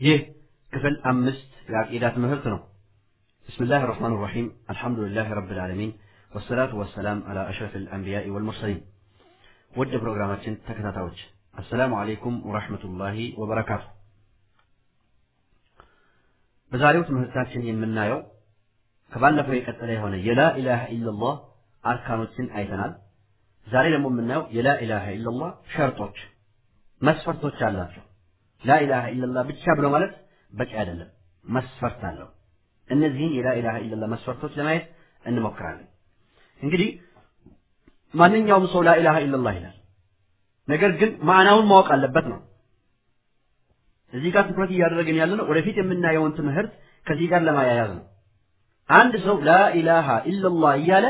ይህ ክፍል አምስት የአቂዳ ትምህርት ነው። ብስምላህ ራሕማን ራሒም አልሐምዱሊላህ ረብል ዓለሚን ወሰላቱ ወሰላም አላ አሽረፍ አልአንቢያኢ ወልሙርሰሊን። ውድ ፕሮግራማችን ተከታታዮች አሰላሙ አለይኩም ወራህመቱላሂ ወበረካቱ። በዛሬው ትምህርታችን የምናየው ከባለፈው የቀጠለ የሆነ የላ ኢላሃ ኢለላህ አርካኖችን አይተናል። ዛሬ ደግሞ የምናየው የላ ኢላሃ ኢለላህ ሸርጦች፣ መስፈርቶች አላቸው። ላ ኢላሃ ኢለላህ ብቻ ብሎ ማለት በቂ አይደለም፣ መስፈርት አለው። እነዚህን የላ ኢላሃ ኢለላህ መስፈርቶች ለማየት እንሞክራለን። እንግዲህ ማንኛውም ሰው ላ ኢላሃ ኢለላህ ይላል፣ ነገር ግን ማዕናውን ማወቅ አለበት ነው። እዚህ ጋር ትኩረት እያደረግን ያለ ነው ወደፊት የምናየውን ትምህርት ከዚህ ጋር ለማያያዝ ነው። አንድ ሰው ላ ኢላሃ ኢለላህ እያለ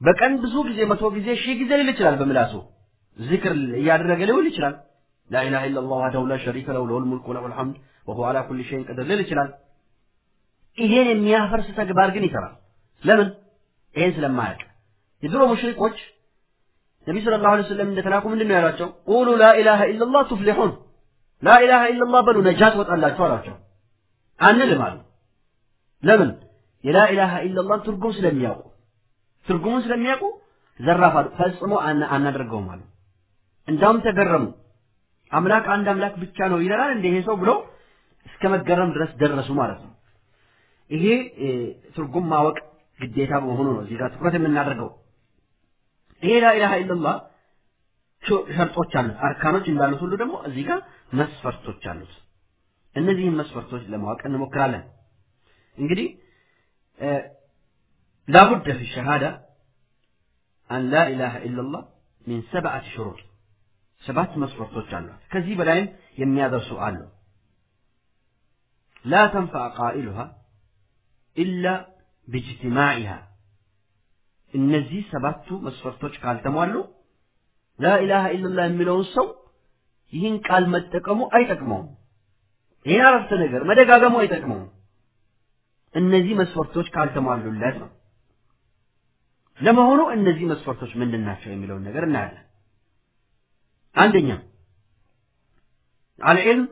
በቀን ብዙ ጊዜ መቶ ጊዜ ሺህ ጊዜ ሊል ይችላል። በምላሱ ዚክር እያደረገ ሊውል ይችላል። لا إله إلا الله وحده لا شريك له له الملك وله الحمد وهو على كل شيء قدير ሊል ይችላል። ይሄን የሚያፈርስ ተግባር ግን ይሰራል። ለምን? ይሄን ስለማያውቅ። የድሮ ሙሽሪኮች ነቢ صلى الله عليه وسلم እንደተላኩ ምንድን ነው ያሏቸው? قولوا لا إله إلا الله تفلحون፣ لا إله إلا الله በሉ نجاة ወጣላችሁ አሏቸው። አንልም አሉ። ለምን? የላኢላሃ ኢለላህ ትርጉም ስለሚያውቁ ትርጉሙን ስለሚያውቁ ዘራፍ አሉ። ፈጽሞ አናደርገውም አሉ። እንዳውም ተገረሙ። አምላክ አንድ አምላክ ብቻ ነው ይለናል እንደ ይሄ ሰው ብሎ እስከ መገረም ድረስ ደረሱ ማለት ነው። ይሄ ትርጉም ማወቅ ግዴታ በመሆኑ ነው እዚህ ጋር ትኩረት የምናደርገው። ይሄ ላኢላሃ ኢለላህ ሸርጦች አሉት፣ አርካኖች እንዳሉት ሁሉ ደግሞ እዚህ ጋር መስፈርቶች አሉት። እነዚህን መስፈርቶች ለማወቅ እንሞክራለን። እንግዲህ ላቡደ ፊ ሸሃዳ አን ላ ኢላሃ ኢለላህ ሚን ሰብዐት ሽሩጥ ሰባት መስፈርቶች አሏት። ከዚህ በላይም የሚያደርሱ አሉ። ላ ተንፈዕ ቃኢሉሃ ኢላ ብጅትማዒሃ እነዚህ ሰባቱ መስፈርቶች ካልተሟሉ ላ ኢላሃ ኢለላህ የሚለውን ሰው ይህን ቃል መጠቀሙ አይጠቅመውም። ይህን አረፍተ ነገር መደጋገሙ አይጠቅመውም። እነዚህ መስፈርቶች ካልተሟሉለት ነው። ለመሆኑ እነዚህ መስፈርቶች ምንድን ናቸው የሚለውን ነገር እናያለን። አንደኛ አልዕልም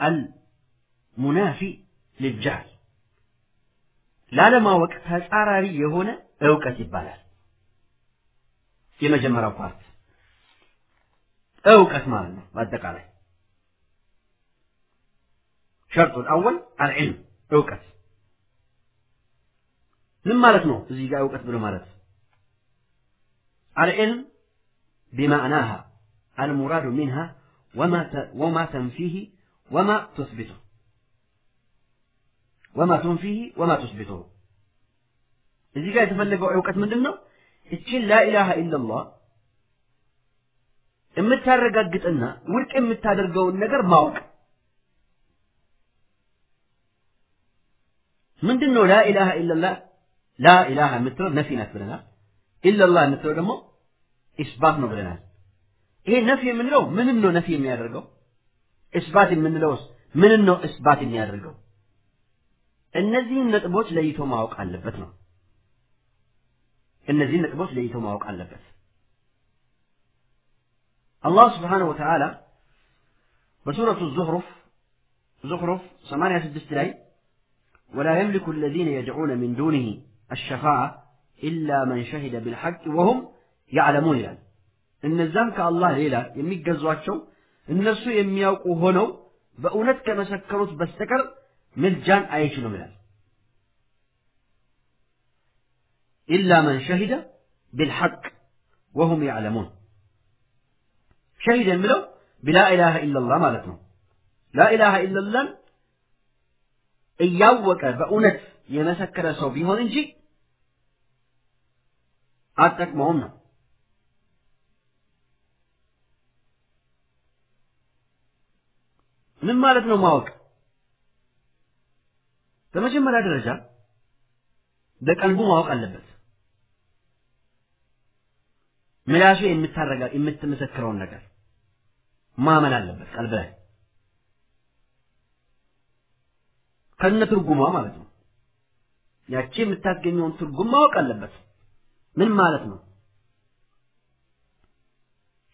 አልሙናፊ ልልጃህል ላለማወቅ ተጻራሪ የሆነ እውቀት ይባላል። የመጀመሪያው part እውቀት ማለት ነው። በአጠቃላይ الشرط الأول العلم እውቀት ምን ማለት ነው? እዚህ ጋር እውቀት ብሎ ማለት العلم بمعناها المراد منها وما تنفيه وما تثبته ወማ ቱንፊህ ወማ ቱስቢቱ እዚህ ጋር የተፈለገው እውቀት ምንድን ነው? እችን ላኢላሃ ኢለላህ የምታረጋግጥና ውድቅ የምታደርገውን ነገር ማወቅ ምንድን ነው? ላኢላሃ ኢለላህ ላኢላሃ የምትለው ነፊ ናት ብለናል። ኢለላህ የምትለው ደግሞ ኢስባት ነው ብለናል። ይሄ ነፊ የምንለው ምንን ነው ነፊ የሚያደርገው? እስባት የምንለውስ ምንን ነው እስባት የሚያደርገው? እነዚህን ነጥቦች ለይቶ ማወቅ አለበት ነው። እነዚህን ነጥቦች ለይቶ ማወቅ አለበት። አላህ ስብሓነሁ ወተዓላ በሱረቱ ዙኽሩፍ ዙኽሩፍ 86 ላይ ወላ የምሊኩ አለዚነ የድዑነ ሚን ዱኒሂ አሸፋዓ ኢላ መን ሸሂደ ቢልሐቅ ወሁም ያዕለሙን ይላል። እነዛም ከአላህ ሌላ የሚገዟቸው እነርሱ የሚያውቁ ሆነው በእውነት ከመሰከሩት በስተቀር ምልጃን አይችሉም ይላል። ኢላ መን ሸሂደ ቢልሐቅ ወሁም ያዕለሙን። ሸሂድ የሚለው ቢላ ኢላሃ ኢለላህ ማለት ነው። ላኢላሃ ኢለላህን እያወቀ በእውነት የመሰከረ ሰው ቢሆን እንጂ አጠቅመውም ነው። ምን ማለት ነው ማወቅ? በመጀመሪያ ደረጃ በቀልቡ ማወቅ አለበት። ምላሱ የምታረጋ የምትመሰክረውን ነገር ማመን አለበት ቀልብ ላይ ከነ ትርጉሟ ማለት ነው። ያቺ የምታስገኘውን ትርጉም ማወቅ አለበት። ምን ማለት ነው?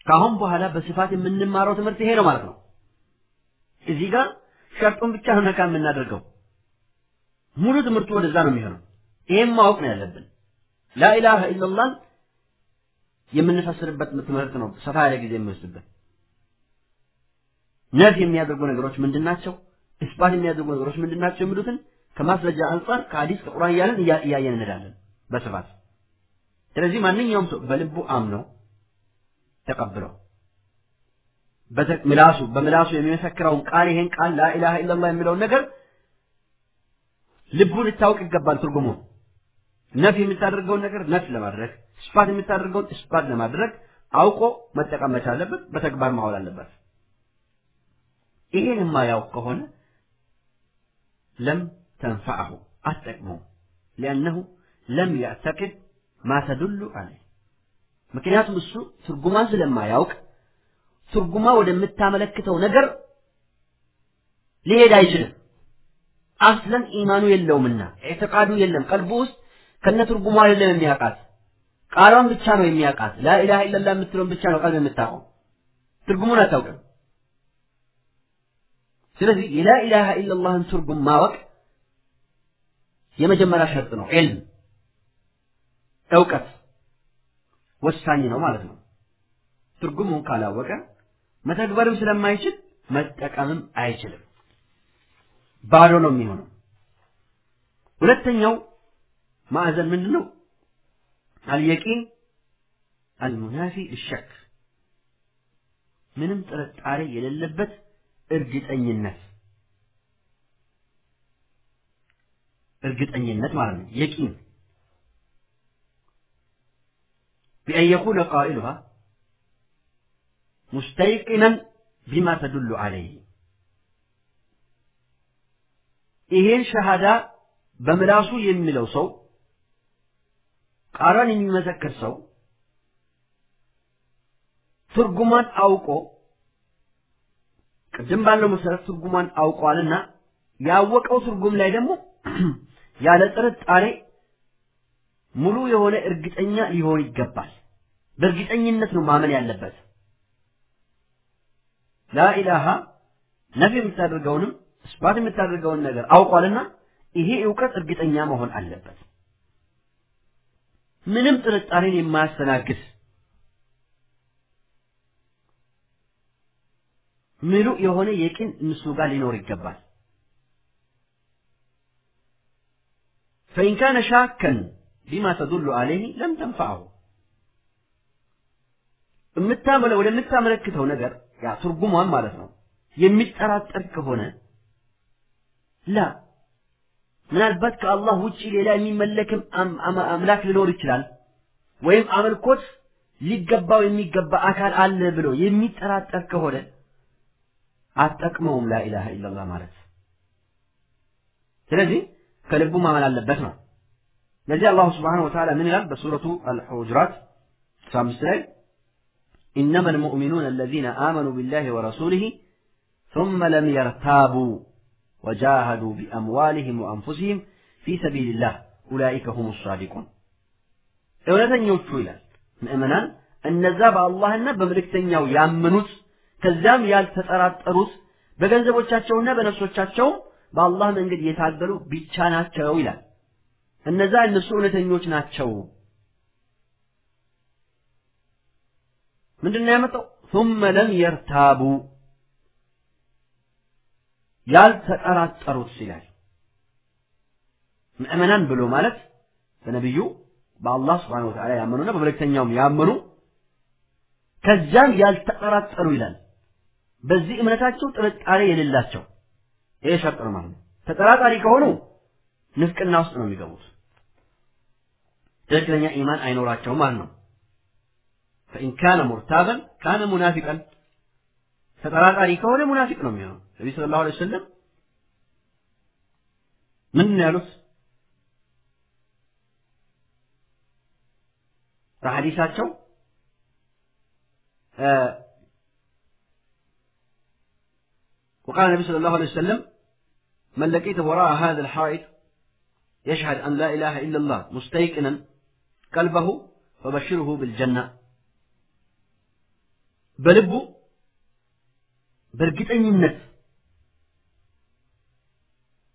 ከአሁን በኋላ በስፋት የምንማረው ትምህርት ይሄ ነው ማለት ነው። እዚህ ጋር ሸርጡን ብቻ ነው ነካ የምናደርገው። ሙሉ ትምህርቱ ወደዛ ነው የሚሆነው። ይሄም ማወቅ ነው ያለብን። ላኢላሃ ኢለላህ የምንፈስርበት ትምህርት ነው ሰፋ ያለ ጊዜ የሚወስድበት። ነፍ የሚያደርጉ ነገሮች ምንድን ናቸው? እስባት የሚያደርጉ ነገሮች ምንድን ናቸው? የሚሉትን ከማስረጃ አንጻር ከሐዲስ ከቁርአን እያለን እያየን እንሄዳለን በስፋት። ስለዚህ ማንኛውም ሰው በልቡ አምነው ተቀብለው ምላሱ በምላሱ የሚመሰክረውን ቃል ይሄን ቃል ላኢላሃ ኢለላህ የሚለውን ነገር ልቡ ልታውቅ ይገባል። ትርጉሙ ነፍ የምታደርገውን ነገር ነፍ ለማድረግ እስባት የምታደርገውን እስባት ለማድረግ አውቆ መጠቀም መቻል አለበት፣ በተግባር ማዋል አለበት። ይሄን የማያውቅ ከሆነ ለም ተንፈዐሁ አትጠቅመው ሊአነሁ ለም ያዕተቅድ ማ ተዱሉ ምክንያቱም እሱ ትርጉማን ስለማያውቅ ትርጉማ ወደምታመለክተው ነገር ሊሄድ አይችልም። አስለን ኢማኑ የለውምና ኢዕትቃዱ የለም። ቀልቡ ውስጥ ከነ ትርጉሟ አይደለም የሚያውቃት ቃሏን ብቻ ነው የሚያውቃት። ላኢላሃ ኢለላህ የምትለውን ብቻ ነው ቀልብ የምታውቀው፣ ትርጉሙን አታውቅም። ስለዚህ የላኢላሃ ኢለላህን ትርጉም ማወቅ የመጀመሪያ ሸርጥ ነው። ዒልም እውቀት ወሳኝ ነው ማለት ነው። ትርጉሙን ካላወቀ መተግበርም ስለማይችል መጠቀምም አይችልም። ባዶ ነው የሚሆነው። ሁለተኛው ማዕዘን ምንድን ነው? አልየቂን አልሙናፊ ልሸክ ምንም ጥርጣሬ የሌለበት እርግጠኝነት እርግጠኝነት ማለት ነው። የቂን ቢአን የኩነ ቃኢሉሃ ሙስተይቅነን ቢማ ተዱሉ አለይህ ይሄን ሸሃዳ በምላሱ የሚለው ሰው ቃሏን የሚመሰክር ሰው ትርጉሟን አውቆ ቅድም ባለው መሰረት ትርጉሟን አውቋልና ያወቀው ትርጉም ላይ ደግሞ ያለ ጥርጣሬ ሙሉ የሆነ እርግጠኛ ሊሆን ይገባል። በእርግጠኝነት ነው ማመን ያለበት። ላኢላሃ ነፊ የምታደርገውንም እስባት የምታደርገውን ነገር አውቋልና ይሄ እውቀት እርግጠኛ መሆን አለበት። ምንም ጥርጣሬን የማያስተናግድ ምሉ የሆነ የቂን እሱ ጋር ሊኖር ይገባል። ፈኢን ሻከን ቢማ ተዱሉ አለይህ ለም ተንፈዐሁ የምታመለው ወደምታመለክተው ነገር ያ ትርጉሟን ማለት ነው የሚጠራጠር ከሆነ ላ ምናልባት ከአላህ ውጪ ሌላ የሚመለክም አምላክ ሊኖር ይችላል፣ ወይም አምልኮት ሊገባው የሚገባ አካል አለ ብሎ የሚጠራጠር ከሆነ አትጠቅመውም ላኢላሃ ኢለላህ ማለት። ስለዚህ ከልቡ ማመን አለበት ነው። ለዚህ አላሁ ስብሓነሁ ወተዓላ ምን ይላል በሱረቱ አስራ አምስት ላይ إنما المؤمنون الذين آمنوا بالله ورسوله ثم لم يرتابوا وجاهدوا بأموالهم وأنفسهم في سبيل الله أولئك هم الصادقون እውነተኞቹ ይላል ምእመናን እነዛ በአላህና በመልእክተኛው ያመኑት ከዚያም ያልተጠራጠሩት በገንዘቦቻቸውና በነፍሶቻቸውም በአላህ መንገድ የታገሉ ብቻ ናቸው ይላል። እነዛ እነሱ እውነተኞች ናቸው። ምንድን ነው ያመጣው? ثم لم يرتابوا ያልተጠራጠሩት ይላል። ምእመናን ብሎ ማለት በነቢዩ በአላህ ስብሓነሁ ወተዓላ ያመኑና በመልእክተኛውም ያመኑ ከዚያም ያልተጠራጠሩ ይላል። በዚህ እምነታቸው ጥርጣሬ የሌላቸው ይሄ ሸርጥ ነው ማለት ነው። ተጠራጣሪ ከሆኑ ንፍቅና ውስጥ ነው የሚገቡት። ትክክለኛ ኢማን አይኖራቸውም ማለት ነው። ፈኢን ካነ ሙርታበን ካነ ሙናፊቀን ተጠራጣሪ ከሆነ ሙናፊቅ ነው የሚሆነው። ነቢ ሰለላሁ ዐለይሂ ወሰለም ምንድን ነው ያሉት? በሐዲሳቸው وقال النبي صلى الله عليه وسلم من لقيت وراء هذا الحائط يشهد أن لا إله إلا الله مستيقنا قلبه فبشره بالجنة በልቡ በእርግጠኝነት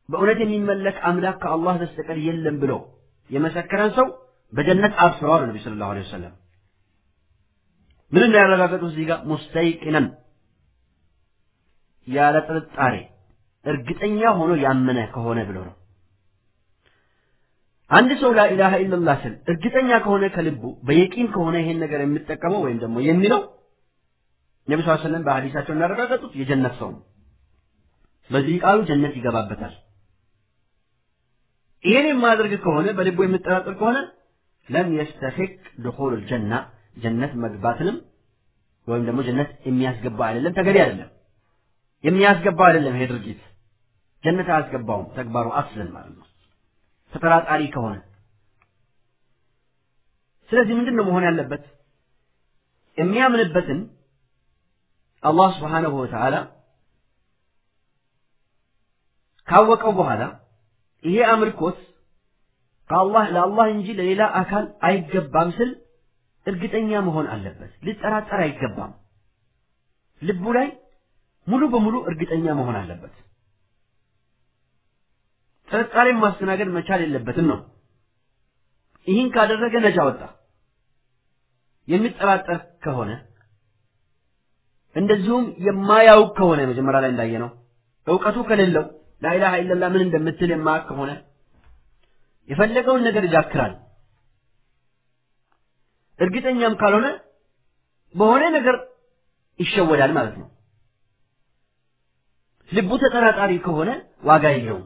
በእውነት የሚመለክ አምላክ ከአላህ በስተቀር የለም ብሎ የመሰከረን ሰው በጀነት አብስረዋል ነቢ ስለ ላሁ ወሰለም ምን እንዳያረጋገጡት እዚህ ጋር ሙስተይቅነን ያለ ጥርጣሬ እርግጠኛ ሆኖ ያመነ ከሆነ ብሎ ነው። አንድ ሰው ላኢላሃ ኢላላህ ስል እርግጠኛ ከሆነ ከልቡ በየቂን ከሆነ ይሄን ነገር የሚጠቀመው ወይም ደግሞ የሚለው ነቢ ስ ሰለም በሐዲሳቸው እንዳረጋገጡት የጀነት ሰው ነው። በዚህ ቃሉ ጀነት ይገባበታል። ይሄን የማያደርግ ከሆነ በልቡ የምጠራጥር ከሆነ ለም የስተፊቅ ድኹል ልጀና ጀነት መግባትንም ወይም ደግሞ ጀነት የሚያስገባ አይደለም ተገቢ አይደለም። የሚያስገባ አይደለም ይሄ ድርጊት። ጀነት አያስገባውም ተግባሩ አስልን ማለት ነው። ተጠራጣሪ ከሆነ። ስለዚህ ምንድን ነው መሆን ያለበት? የሚያምንበትን አላህ ስብሓነሁ ወተዓላ ካወቀው በኋላ ይሄ አምልኮት ከአላህ ለአላህ እንጂ ለሌላ አካል አይገባም ስል እርግጠኛ መሆን አለበት። ሊጠራጠር አይገባም። ልቡ ላይ ሙሉ በሙሉ እርግጠኛ መሆን አለበት። ጥርጣሬን ማስተናገድ መቻል የለበትም ነው። ይህን ካደረገ ነጃ ወጣ። የሚጠራጠር ከሆነ እንደዚሁም የማያውቅ ከሆነ መጀመሪያ ላይ እንዳየ ነው እውቀቱ ከሌለው ላኢላሃ ኢለላህ ምን እንደምትል የማያውቅ ከሆነ የፈለገውን ነገር ይዳክራል እርግጠኛም ካልሆነ በሆነ ነገር ይሸወዳል ማለት ነው። ልቡ ተጠራጣሪ ከሆነ ዋጋ የለውም።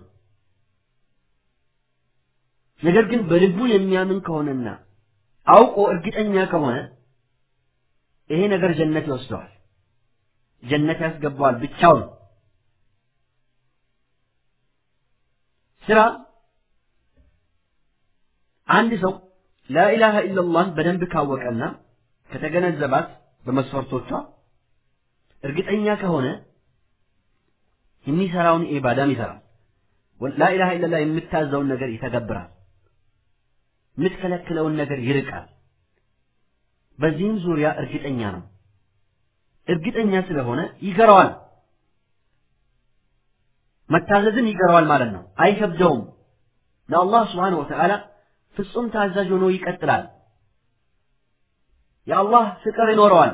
ነገር ግን በልቡ የሚያምን ከሆነና አውቆ እርግጠኛ ከሆነ ይሄ ነገር ጀነት ይወስደዋል ጀነት ያስገባዋል ብቻውን። ስራ አንድ ሰው ላኢላሃ ኢላላህን በደንብ ካወቀና ከተገነዘባት በመስፈርቶቿ እርግጠኛ ከሆነ የሚሰራውን ኢባዳም ይሰራል። ላኢላሃ ኢላላህ የምታዘውን ነገር ይተገብራል። የምትከለክለውን ነገር ይርቃል። በዚህም ዙሪያ እርግጠኛ ነው እርግጠኛ ስለሆነ ይገረዋል። መታዘዝን ይገረዋል ማለት ነው። አይከብደውም። ለአላህ ስብሓን ወተዓላ ፍጹም ታዛዥ ሆኖ ይቀጥላል። የአላህ ፍቅር ይኖረዋል።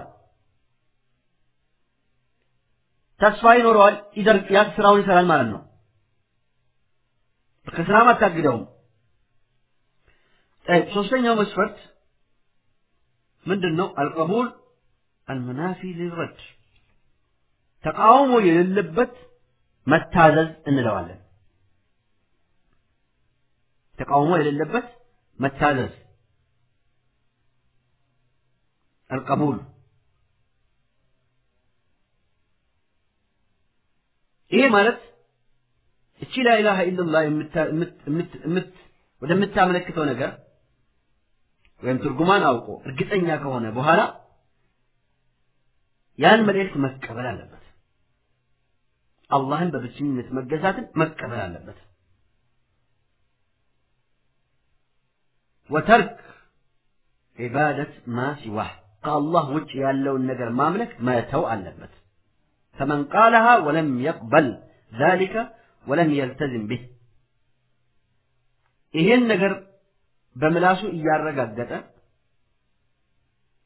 ተስፋ ይኖረዋል። ይደርቅ ያ ስራውን ይሰራል ማለት ነው። ከስራም አታግደውም። ሶስተኛው መስፈርት ምንድን ነው አልቀቡል አልመናፊ ሊረድ ተቃውሞ የሌለበት መታዘዝ እንለዋለን። ተቃውሞ የሌለበት መታዘዝ አልቀቡል። ይሄ ማለት እቺ ላኢላሃ ኢላላህ ወደምታመለክተው ነገር ወይም ትርጉማን አውቆ እርግጠኛ ከሆነ በኋላ ያን መልእክት መቀበል አለበት። አላህን በብቸኝነት መገዛትን መቀበል አለበት። ወተርክ ዒባደት ማ ሲዋህ ከአላህ ውጭ ያለውን ነገር ማምለክ መተው አለበት። ፈመን ቃለሃ ወለም የቅበል ዛሊከ ወለም የልተዝም ቢህ ይሄን ነገር በምላሱ እያረጋገጠ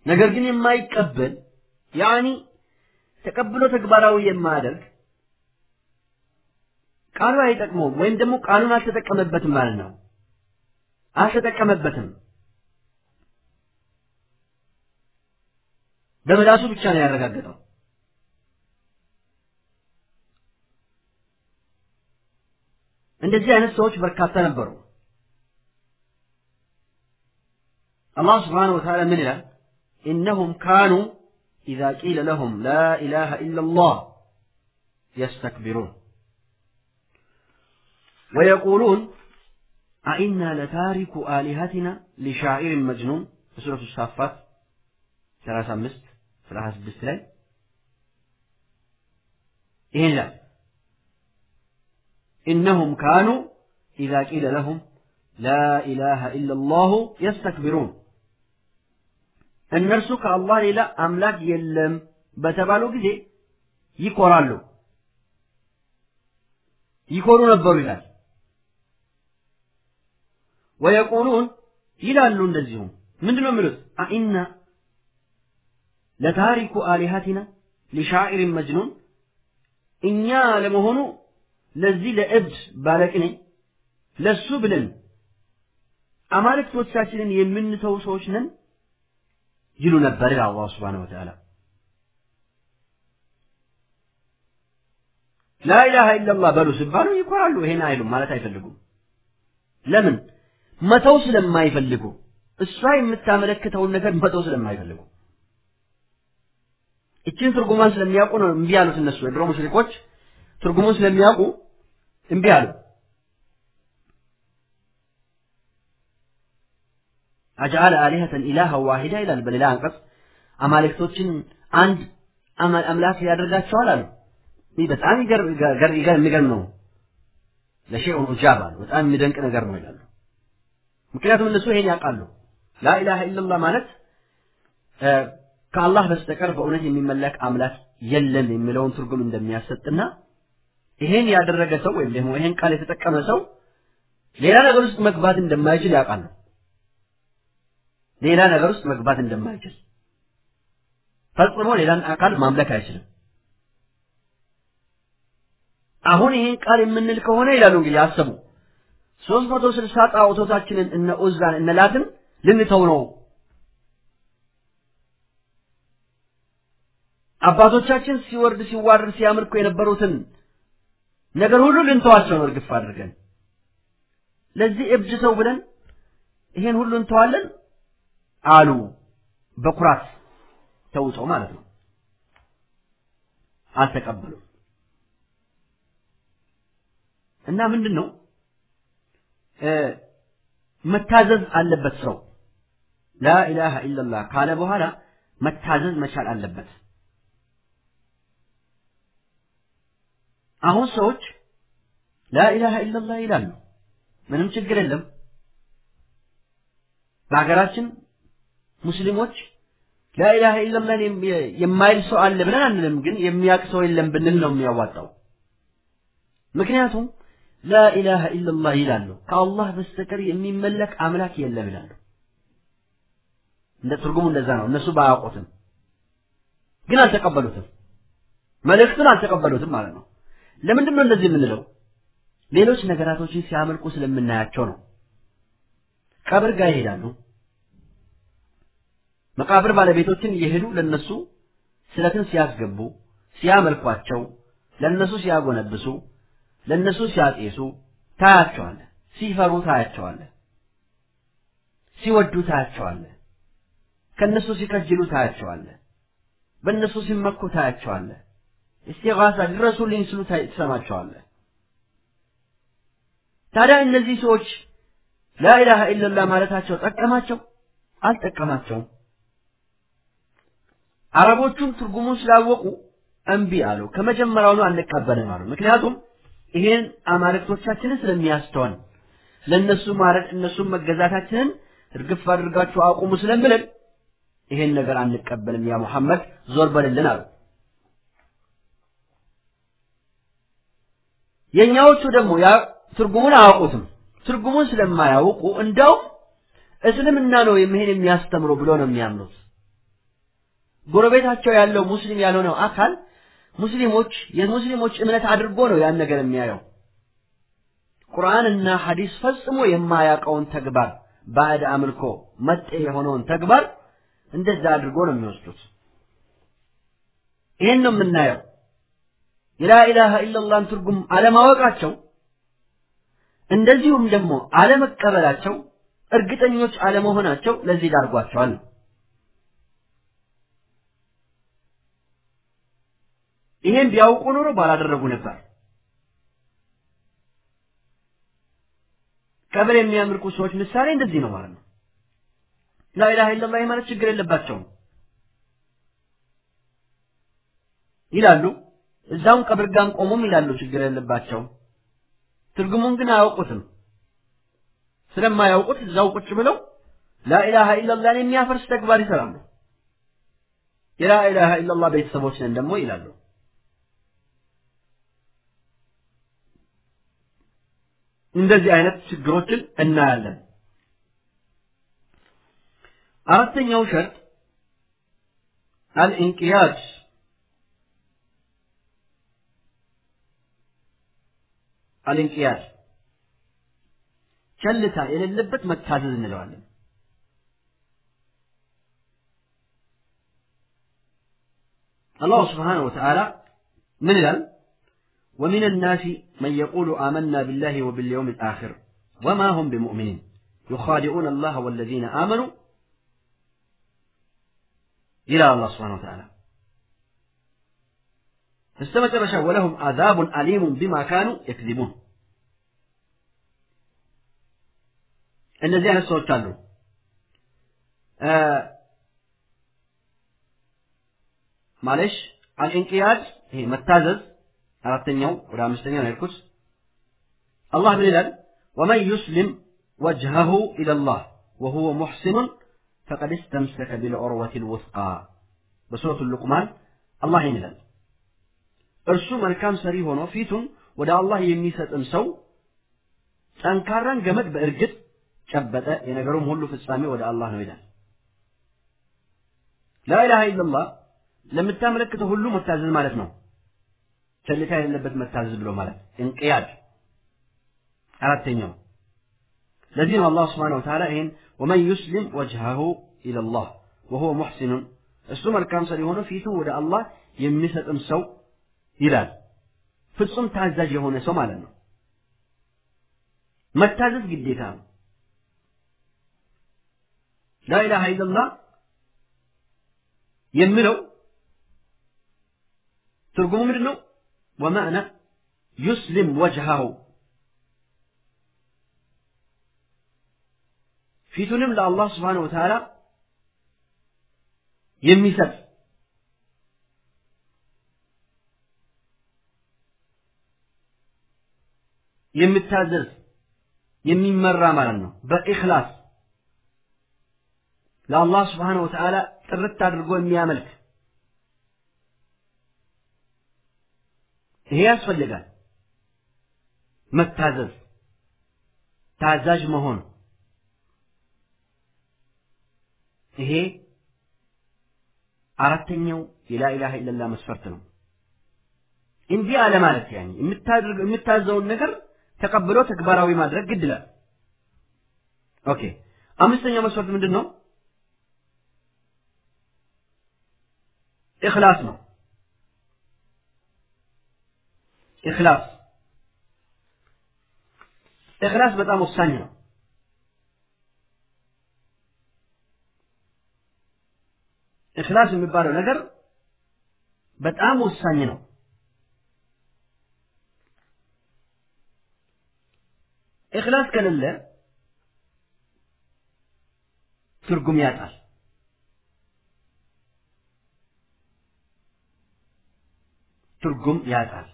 ነገር ግን የማይቀበል ያኒ ተቀብሎ ተግባራዊ የማያደርግ ቃሉ አይጠቅመውም ወይም ደግሞ ቃሉን አልተጠቀመበትም ማለት ነው። አልተጠቀመበትም። በመዳሱ ብቻ ነው ያረጋገጠው። እንደዚህ አይነት ሰዎች በርካታ ነበሩ። አላህ ስብሓነሁ ወተዓላ ምን ይላል? እነሁም ካኑ إذا قيل لهم لا إله إلا الله يستكبرون. ويقولون أئنا لتارك آلهتنا لشاعر مجنون. في سورة الصافات ثلاثة مست ثلاثة سدست لي إيه لا؟ إنهم كانوا إذا قيل لهم لا إله إلا الله يستكبرون. እነርሱ ከአላህ ሌላ አምላክ የለም በተባሉ ጊዜ ይኮራሉ፣ ይኮሩ ነበሩ ይላል። ወየቁሉን ይላሉ እንደዚሁም ምንድን ነው የሚሉት? አኢና ለታሪኩ አሊሃቲና ሊሻዒሪን መጅኑን። እኛ ለመሆኑ ለዚህ ለእብድ ባለቅኔ ለሱ ብለን አማልክቶቻችንን የምንተው ሰዎች ነን ይሉ ነበር ይላል አላህ ሱብሓነሁ ወተዓላ። ላኢላሃ ኢለላህ በሉ ሲባሉ ይኮራሉ። ይሄን አይሉም ማለት አይፈልጉም። ለምን? መተው ስለማይፈልጉ እሷ የምታመለክተውን ነገር መተው ስለማይፈልጉ እችን ትርጉሟን ስለሚያውቁ ነው እምቢ ያሉት እነሱ የድሮ ሙሽሪኮች ትርጉሙን ስለሚያውቁ እምቢ አሉ አጅዓለ አሊሀተን ኢላሃ ዋሂዳ ይላል በሌላ አንቀጽ አማልክቶችን አንድ አምላክ ያደርጋቸዋል አሉ ይህ በጣም የሚገርም ነው ለሸይኡን ኡጃብ አሉ በጣም የሚደንቅ ነገር ነው ይላሉ ምክንያቱም እነሱ ይሄን ያውቃሉ ላኢላሃ ኢላላህ ማለት ከአላህ በስተቀር በእውነት የሚመለክ አምላክ የለም የሚለውን ትርጉም እንደሚያሰጥና ይሄን ያደረገ ሰው ወይም ደግሞ ይሄን ቃል የተጠቀመ ሰው ሌላ ነገር ውስጥ መግባት እንደማይችል ያውቃሉ። ሌላ ነገር ውስጥ መግባት እንደማይችል። ፈጽሞ ሌላን አካል ማምለክ አይችልም። አሁን ይሄን ቃል የምንል ከሆነ ይላሉ እንግዲህ አሰቡ። ሶስት መቶ ስልሳ ጣዖቶታችንን እነ ኡዛን እነ ላትን ልንተው ነው። አባቶቻችን ሲወርድ ሲዋርድ ሲያመልኩ የነበሩትን ነገር ሁሉ ልንተዋቸው ነው እርግፍ አድርገን። ለዚህ እብድ ሰው ብለን ይሄን ሁሉ እንተዋለን አሉ። በኩራት ተውጠው ማለት ነው። አልተቀበሉም። እና ምንድን ነው መታዘዝ አለበት ሰው። ላኢላሃ ኢላላህ ካለ በኋላ መታዘዝ መቻል አለበት። አሁን ሰዎች ላኢላሃ ኢላላህ ይላሉ። ምንም ችግር የለም። በሀገራችን ሙስሊሞች ላኢላሃ ኢላላህ የማይል ሰው አለ ብለን አንልም ግን የሚያውቅ ሰው የለም ብንል ነው የሚያዋጣው። ምክንያቱም ላኢላሃ ኢላላህ ይላሉ ከአላህ በስተቀር የሚመለክ አምላክ የለም ይላሉ። እንደ ትርጉሙ እንደዛ ነው። እነሱ ባያውቁትም ግን አልተቀበሉትም። መልእክቱን አልተቀበሉትም ማለት ነው። ለምንድን ነው እንደዚህ የምንለው? ሌሎች ነገራቶችን ሲያመልኩ ስለምናያቸው ነው። ቀብር ጋር ይሄዳሉ መቃብር ባለቤቶችን እየሄዱ ለነሱ ስለትን ሲያስገቡ ሲያመልኳቸው ለነሱ ሲያጎነብሱ ለነሱ ሲያጤሱ ታያቸዋለ ሲፈሩ ታያቸዋለ ሲወዱ ታያቸዋለ ከነሱ ሲከጅሉ ታያቸዋለ በእነሱ ሲመኩ ታያቸዋለ እስቲጋሳ ድረሱልኝ ስሉ ትሰማቸዋለህ። ታዲያ እነዚህ ሰዎች ላኢላሃ ኢላላህ ማለታቸው ጠቀማቸው? አልጠቀማቸውም አረቦቹም ትርጉሙን ስላወቁ እምቢ አሉ። ከመጀመሪያውኑ አንቀበልም አሉ። ምክንያቱም ይሄን አማልክቶቻችንን ስለሚያስተውን ለእነሱ ማረድ እነሱም መገዛታችንን እርግፍ አድርጋችሁ አቁሙ ስለምለን ይሄን ነገር አንቀበልም። ያ ሙሐመድ ዞር በልልን አሉ። የእኛዎቹ ደግሞ ያ ትርጉሙን አያውቁትም። ትርጉሙን ስለማያውቁ እንደውም እስልምና ነው ይሄን የሚያስተምሩ ብሎ ነው የሚያምኑት ጎረቤታቸው ያለው ሙስሊም ያልሆነው አካል ሙስሊሞች የሙስሊሞች እምነት አድርጎ ነው ያን ነገር የሚያየው። ቁርአንና ሐዲስ ፈጽሞ የማያውቀውን ተግባር ባዕድ አምልኮ መጤ የሆነውን ተግባር እንደዛ አድርጎ ነው የሚወስዱት። ይህን ነው የምናየው። የላኢላሃ ኢላላህን ትርጉም አለማወቃቸው እንደዚሁም ደግሞ አለመቀበላቸው እርግጠኞች አለመሆናቸው ለዚህ ዳርጓቸዋል ይሄን ቢያውቁ ኖሮ ባላደረጉ ነበር። ቀብር የሚያመልኩ ሰዎች ምሳሌ እንደዚህ ነው ማለት ነው። ላኢላሃ ኢላላህ ማለት ችግር የለባቸውም ይላሉ። እዛውን ቀብር ጋም ቆሙም ይላሉ ችግር የለባቸው። ትርጉሙን ግን አያውቁትም። ስለማያውቁት እዛው ቁጭ ብለው ላኢላሃ ኢላላህን የሚያፈርስ ተግባር ይሰራሉ። የላ ኢላሃ ኢላላህ ቤተሰቦች ነን ደግሞ ይላሉ። እንደዚህ አይነት ችግሮችን እናያለን። አራተኛው ሸርጥ አልኢንቅያድ አልኢንቅያድ ቸልታ የሌለበት መታዘዝ እንለዋለን። አላሁ ስብሓነሁ ወተዓላ ምን ይላል? ومن الناس من يقول آمنا بالله وباليوم الآخر وما هم بمؤمنين يخادعون الله والذين آمنوا إلى الله سبحانه وتعالى فاستمترش ولهم عذاب أليم بما كانوا يكذبون እነዚህ አይነት ሰዎች አሉ ማለሽ አልኢንቅያድ ይሄ መታዘዝ አራተኛው ወደ አምስተኛው ነው ያልኩት። አላህ ምን ይላል? ወመን ዩስሊም ወጅሀሁ ኢለላህ ወሁወ ሙሕሲኑን ፈቀድ እስተምሰከ ቢልዑርወት ልውስቃ በሱረቱ ሉቅማን አላህ ይህን ይላል። እርሱ መልካም ሰሪ ሆኖ ፊቱን ወደ አላህ የሚሰጥም ሰው ጠንካራን ገመድ በእርግጥ ጨበጠ የነገሩም ሁሉ ፍጻሜ ወደ አላህ ነው ይላል። ላኢላሃ ኢለላህ ለምታመለክተው ሁሉ መታዘዝ ማለት ነው ቸልታ የሌለበት መታዘዝ ብሎ ማለት እንቅያድ። አራተኛው ለዚህ ነው አላህ ስብሓነሁ ወተዓላ ይህን ወመን ዩስሊም ወጅሀሁ ኢለላህ ወሁወ ሙሕሲኑን እሱ መልካም ሰው የሆነ ፊቱ ወደ አላህ የሚሰጥም ሰው ይላል። ፍጹም ታዛዥ የሆነ ሰው ማለት ነው። መታዘዝ ግዴታ ነው። ላኢላሃ ኢለላህ የሚለው ትርጉሙ ምንድን ነው ወማዕና ዩስሊም ወጅሃሁ ፊቱንም ለአላህ ስብሓን ወተዓላ የሚሰጥ የሚታዘዝ የሚመራ ማለት ነው በኢኽላስ ለአላህ ስብሓን ወተዓላ ጥርት አድርጎ የሚያመልክ ይሄ ያስፈልጋል። መታዘዝ ታዛዥ መሆን። ይሄ አራተኛው የላኢላሃ ኢለላ መስፈርት ነው። እንዲህ አለ ማለት يعني የምታዘውን ነገር ተቀብሎ ተግባራዊ ማድረግ ግድ okay። አምስተኛው መስፈርት ምንድን ነው إخلاص ነው إخلاص። إخلاص በጣም ወሳኝ ነው። ኢኽላስ የሚባለው ነገር በጣም ወሳኝ ነው። ኢኽላስ ከሌለ ትርጉም ያጣል። ትርጉም ያጣል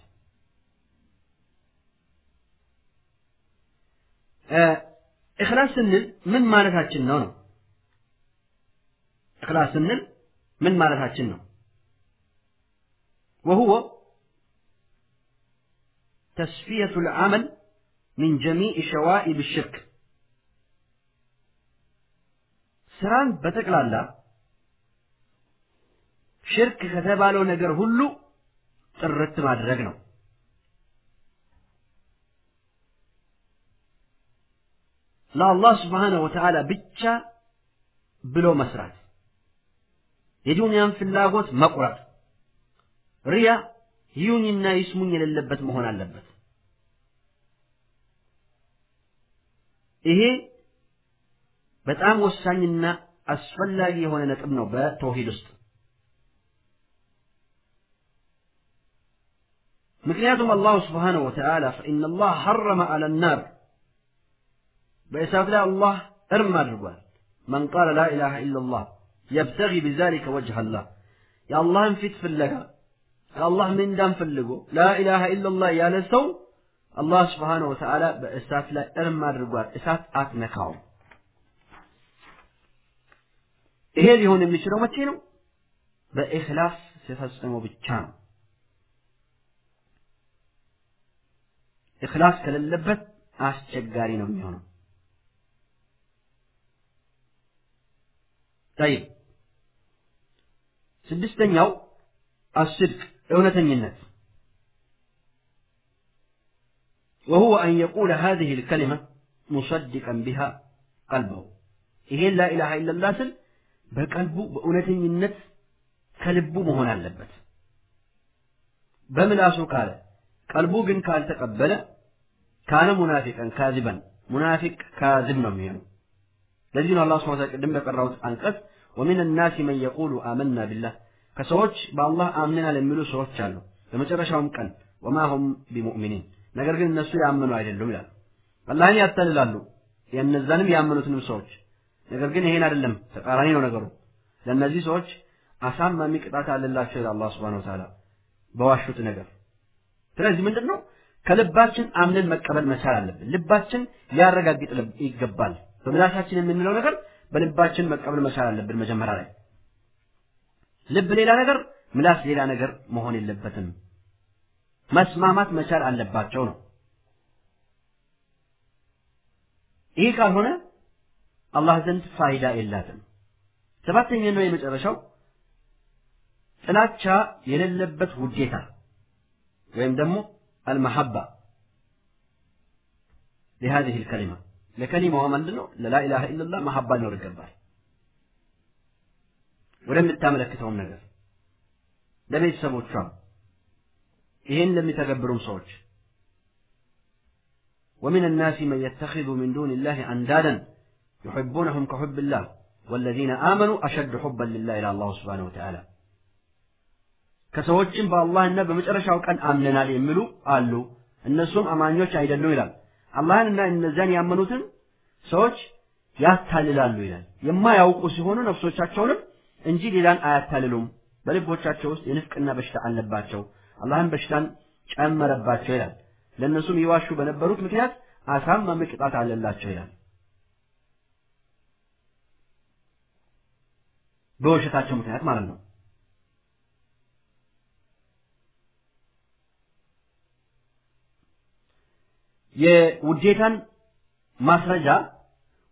ኢኽላስ ስንል ምን ማለታችን ነው ነው ኢኽላስ ስንል ምን ማለታችን ነው وهو تسفية العمل من جميع شوائب الشرك ስራን በጠቅላላ ሽርክ ከተባለው ነገር ሁሉ ጥርት ማድረግ ነው ለአላህ ስብሓነ ወተዓላ ብቻ ብሎ መስራት የዱንያን ፍላጎት መቁረጥ ሪያ ይዩኝና ይስሙኝ የሌለበት መሆን አለበት ይሄ በጣም ወሳኝና አስፈላጊ የሆነ ነጥብ ነው በተውሂድ ውስጥ ምክንያቱም አላሁ ስብሓነሁ ወተዓላ ፈኢነ ላህ ሐረመ አለ ናር በእሳት ላይ አላህ እርም አድርጓል መን ቃለ ላ ኢላሃ ኢላላህ የብተጊ ቢዛሊከ ወጅህ አላህ የአላህን ፊት ፍለጋ የአላህ ምንዳን ፈልጎ ላ ኢላሃ ኢላላህ ያለ ሰው አላህ ስብሓነሁ ወተዓላ በእሳት ላይ እርም አድርጓል እሳት አትነካውም ይሄ ሊሆን የሚችለው መቼ ነው በኢኽላስ ሲፈጽመው ብቻ ነው። ኢኽላስ ከሌለበት አስቸጋሪ ነው የሚሆነው። ጠይብ ስድስተኛው አስድቅ እውነተኝነት وهو أن يقول هذه الكلمة مصدقا بها قلبه ይሄን ላኢላሃ ኢለላህ ስል በቀልቡ በእውነተኝነት ከልቡ መሆን አለበት። በምላሱ ካለ ቀልቡ ግን ካልተቀበለ ካነ ሙናፊቀን ካዚበን ሙናፊቅ ካዝብ ነው የሚሆነው። ለዚህ ነው አላህ ወተዓላ ቅድም በቀራሁት አንቀጽ ወሚን ናሲ መን የቁሉ አመና ቢላህ ከሰዎች በአላህ አምነናል የሚሉ ሰዎች አሉ በመጨረሻውም ቀን ወማ ሁም ቢሙእሚኒን ነገር ግን እነሱ ያመኑ አይደሉም ይላሉ። አላህን ያታልላሉ የእነዛንም ያመኑትንም ሰዎች ነገር ግን ይሄን አይደለም፣ ተቃራኒ ነው ነገሩ። ለእነዚህ ሰዎች አሳማሚ ቅጣት አለላቸው ይላል አላህ ሱብሓነሁ ወተዓላ በዋሹት ነገር። ስለዚህ ምንድን ነው ከልባችን አምነን መቀበል መቻል አለብን። ልባችን ሊያረጋግጥ ይገባል። በምላሳችን የምንለው ነገር በልባችን መቀበል መቻል አለብን። መጀመሪያ ላይ ልብ ሌላ ነገር፣ ምላስ ሌላ ነገር መሆን የለበትም። መስማማት መቻል አለባቸው ነው። ይህ ካልሆነ አላህ ዘንድ ፋይዳ የላትም። ሰባተኛ ነው የመጨረሻው ጥላቻ የሌለበት ውዴታ ወይም ደግሞ አልመሐባ ሊሃዚህ ልከሊማ ለከሊማዋ ምንድን ነው ለላ ኢላሃ ኢለላህ መሐባ ሊኖር ይገባል ወደምታመለክተውም ነገር ለቤተሰቦቿም ይህን ለሚተገብሩም ሰዎች ومن الناس من يتخذ من دون الله أندادا يحبونهم كحب الله والذين آمنوا أشد حبا لله إلى الله سبحانه وتعالى ከሰዎችም በአላህና በመጨረሻው ቀን አምነናል የሚሉ አሉ እነሱም አማኞች አይደሉ ይላል አላህንና እነዚያን ያመኑትን ሰዎች ያታልላሉ ይላል። የማያውቁ ሲሆኑ ነፍሶቻቸውንም እንጂ ሌላን አያታልሉም። በልቦቻቸው ውስጥ የንፍቅና በሽታ አለባቸው። አላህን በሽታን ጨመረባቸው ይላል። ለእነሱም ይዋሹ በነበሩት ምክንያት አሳማሚ ቅጣት አለላቸው ይላል። በውሸታቸው ምክንያት ማለት ነው የውዴታን ማስረጃ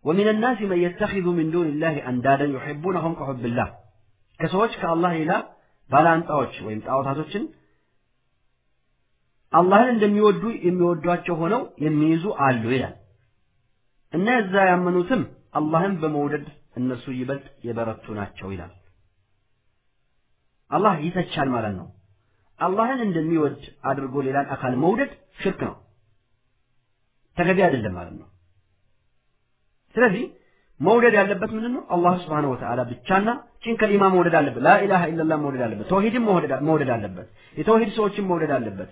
ومن الناس من يتخذ من دون الله أندادا يحبونهم كحب الله ከሰዎች ከአላህ ሌላ ባላንጣዎች ወይም ጣዖታቶችን አላህን እንደሚወዱ የሚወዷቸው ሆነው የሚይዙ አሉ ይላል እና እዛ ያመኑትም አላህን በመውደድ እነሱ ይበልጥ የበረቱ ናቸው ይላል አላህ ይተቻል ማለት ነው አላህን እንደሚወድ አድርጎ ሌላን አካል መውደድ ሽርክ ነው ተገቢ አይደለም ማለት ነው። ስለዚህ መውደድ ያለበት ምንድን ነው? አላህ ስብሓን ወተዓላ ብቻና ችን ከሊማ መውደድ አለበት። ላኢላሃ ኢላላህ መውደድ አለበት። ተውሂድም መውደድ አለበት። የተውሂድ ሰዎችን መውደድ አለበት።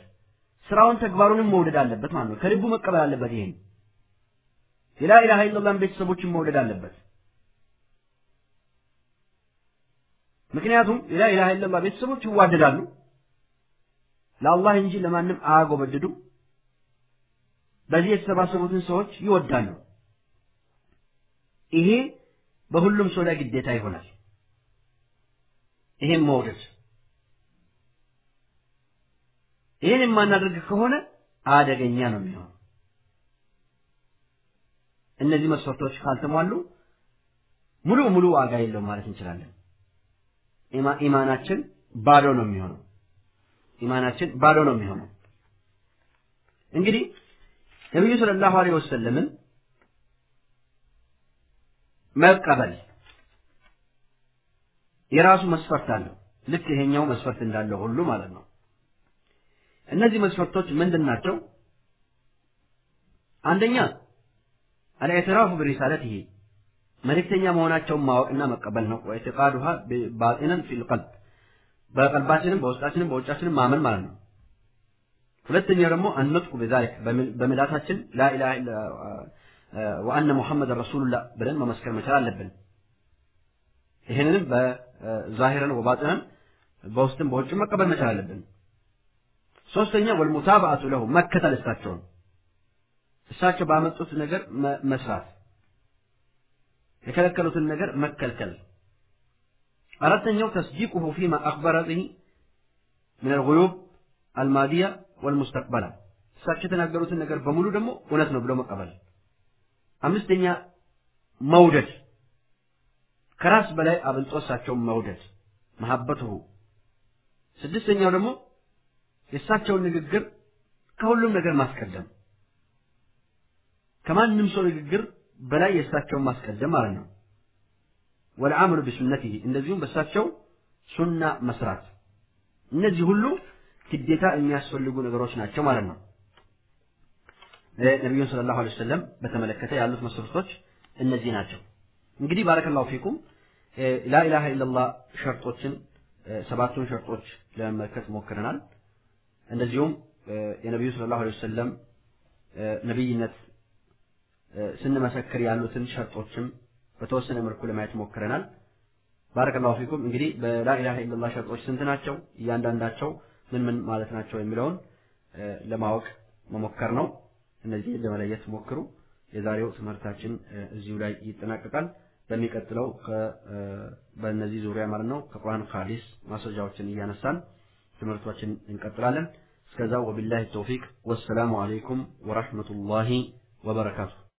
ስራውን ተግባሩንም መውደድ አለበት ማለት ነው። ከልቡ መቀበል አለበት ይሄን። የላኢላሃ ኢላላህን ቤተሰቦችን መውደድ አለበት። ምክንያቱም የላኢላሃ ኢላላህ ቤተሰቦች ይዋደዳሉ። ለአላህ እንጂ ለማንም አያጎበድዱ በዚህ የተሰባሰቡትን ሰዎች ይወዳሉ። ይሄ በሁሉም ሰው ላይ ግዴታ ይሆናል። ይሄን መውደድ። ይህን የማናደርግ ከሆነ አደገኛ ነው የሚሆነው። እነዚህ መስፈርቶች ካልተሟሉ ሙሉ ሙሉ ዋጋ የለውም ማለት እንችላለን። ኢማናችን ባዶ ነው የሚሆነው። ኢማናችን ባዶ ነው የሚሆነው። እንግዲህ ነቢዩ ሰለላሁ ዐለይሂ ወሰለምን መቀበል የራሱ መስፈርት አለው። ልክ ይሄኛው መስፈርት እንዳለው ሁሉ ማለት ነው። እነዚህ መስፈርቶች ምንድን ናቸው? አንደኛ አልኢዕትራፉ ብሪሳለትህ መልእክተኛ መሆናቸውን ማወቅና መቀበል ነው። ወኢዕቲቃዱሃ ባጢነን ፊል በቀልባችንም በውስጣችንም በውጫችንም ማመን ማለት ነው ሁለተኛው ደግሞ አንጥቁ በዛሊክ በምላሳችን ላኢላሃ ወአነ ሙሐመድ ረሱሉላህ ብለን መመስከር መቻል አለብን። ይህንንም በዛሂረን ወባጥነን በውስጥም በውጭም መቀበል መቻል አለብን። ሶስተኛ ወልሙታባአቱ ለሁ መከተል እሳቸውን። እሳቸው ባመጡት ነገር መስራት የከለከሉትን ነገር መከልከል። አራተኛው ተስዲቁሁ ፊማ አኽበረ ቢሂ ምን አልጉዩብ አልማዲያ ወልሙስተቅበላ እሳቸው የተናገሩትን ነገር በሙሉ ደግሞ እውነት ነው ብሎ መቀበል። አምስተኛ መውደድ ከራስ በላይ አብልጦ እሳቸውን መውደድ መሐበትሁ። ስድስተኛው ደግሞ የእሳቸውን ንግግር ከሁሉም ነገር ማስቀደም ከማንም ሰው ንግግር በላይ የእሳቸውን ማስቀደም ማለት ነው። ወልዓመሉ ቢሱነቲሂ እንደዚሁም በእሳቸው ሱና መስራት እነዚህ ሁሉ ግዴታ የሚያስፈልጉ ነገሮች ናቸው ማለት ነው። ነቢዩን ሰለላሁ ዐለይሂ ወሰለም በተመለከተ ያሉት መስፈርቶች እነዚህ ናቸው። እንግዲህ ባረከላሁ ፊኩም ላኢላሃ ኢለላህ ሸርጦችን ሰባቱን ሸርጦች ለመመልከት ሞክረናል። እንደዚሁም የነቢዩ ሰለላሁ ዐለይሂ ወሰለም ነቢይነት ስንመሰክር ያሉትን ሸርጦችም በተወሰነ መልኩ ለማየት ሞክረናል። ባረከላሁ ፊኩም እንግዲህ በላኢላሃ ኢለላህ ሸርጦች ስንት ናቸው? እያንዳንዳቸው ምን ምን ማለት ናቸው የሚለውን ለማወቅ መሞከር ነው። እነዚህ ለመለየት ሞክሩ። የዛሬው ትምህርታችን እዚሁ ላይ ይጠናቀቃል። በሚቀጥለው በእነዚህ ዙሪያ ማለት ነው ከቁርአን ሐዲስ ማስረጃዎችን እያነሳን ትምህርቶችን እንቀጥላለን። እስከዛው ወቢላሂ ተውፊቅ ወሰላሙ አለይኩም ወራህመቱላሂ ወበረካቱ።